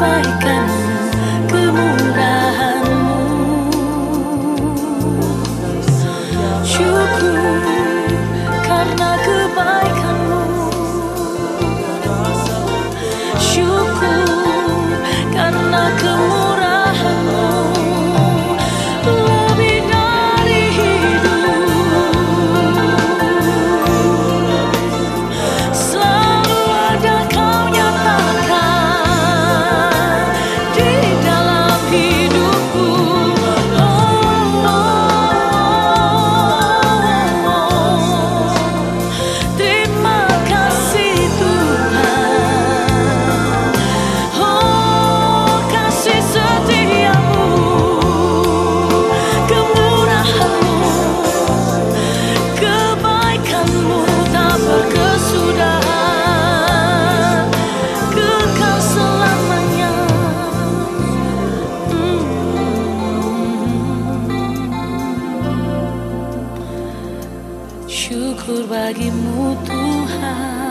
kebaikanmu, kemurahanmu. Syukur karena kebaikan bagimu Tuhan